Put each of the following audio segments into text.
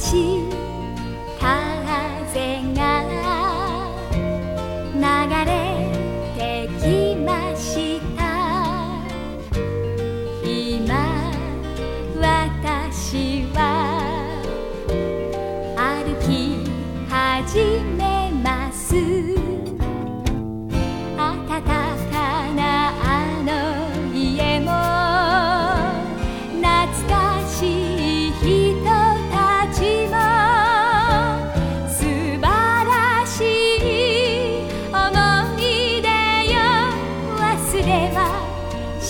し風が流れてきました。今私は歩き始め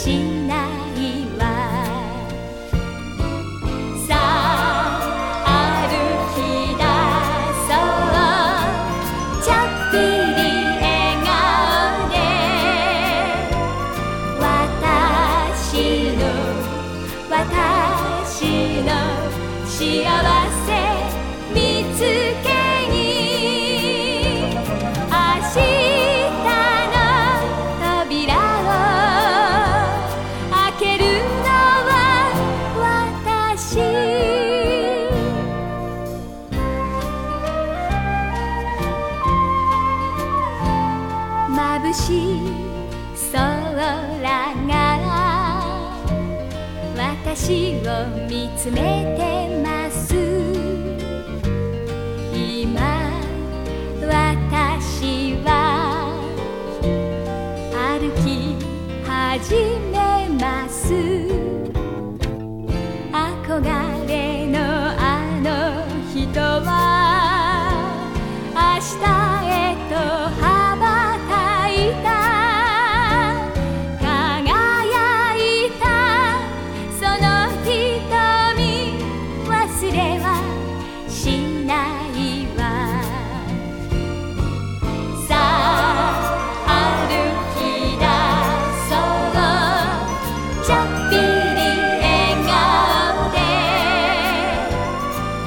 しないわ」「さあ歩きだそう」「ちょっぴり笑顔で私の私の幸せ」しい空が私を見つめてます。今私は歩き始めます。憧れちょっぴり笑顔で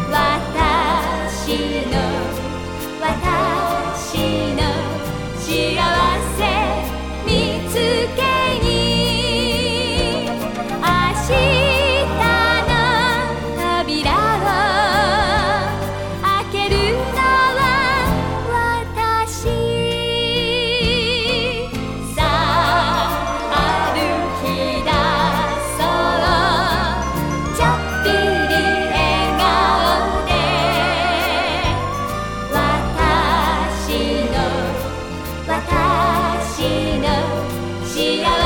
私の私私の私の幸せ